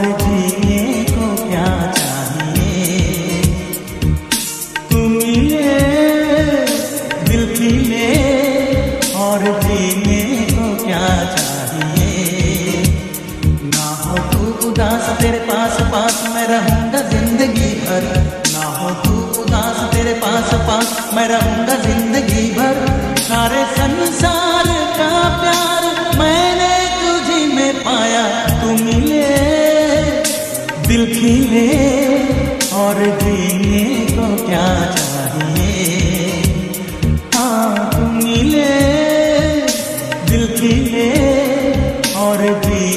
और जीने को क्या चाहिए? तुम ये दिल पी ले और जीने को क्या चाहिए? ना हो तू उदास, तेरे पास पास मैं रहूँगा ज़िंदगी भर। ना हो तू उदास, तेरे पास पास मैं रहूँगा ज़िंदगी जीने और जीने को तो क्या चाहिए? हाँ तुम मिले दिल खिले और जी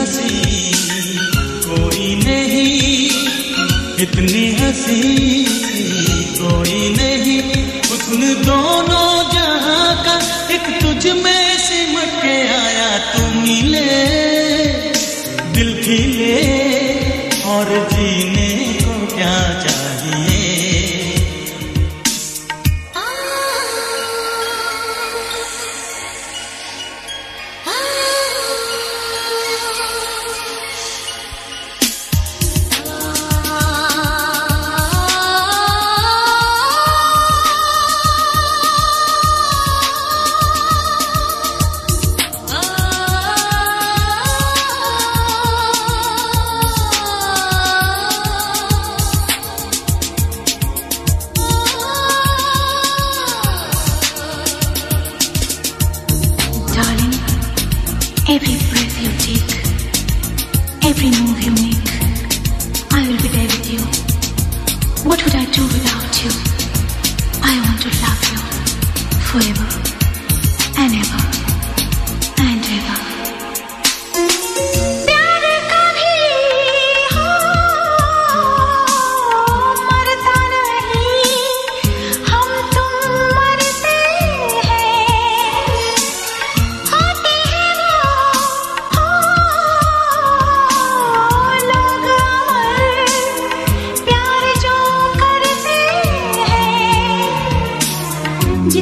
हँसी कोई नहीं इतनी हँसी कोई नहीं उसने दोनों जहाँ का एक तुझ में Every breath you take, every move you make.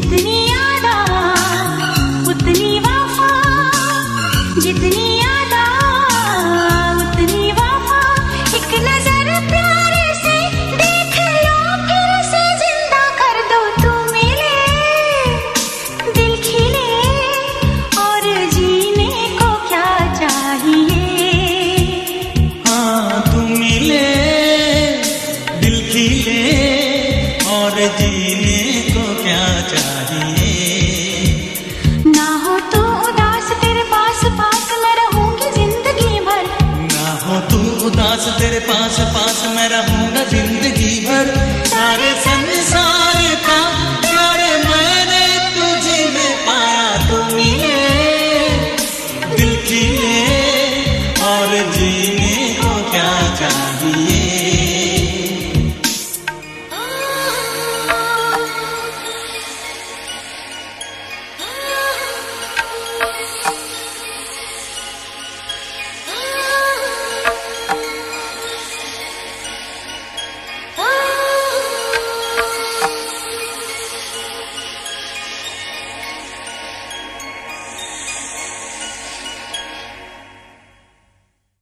si तेरे पास पास मैं रहूँगा ज़िंदगी भर। सारे संसार का प्यार मैंने तुझे में पाया तुम्हें दिल की और जी